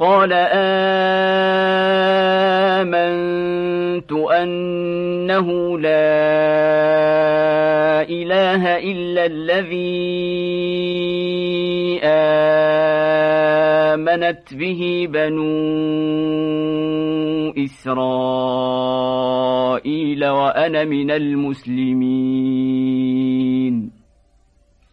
قال آمنت أنه لا إله إلا الذي آمنت به بنو إسرائيل وأنا من المسلمين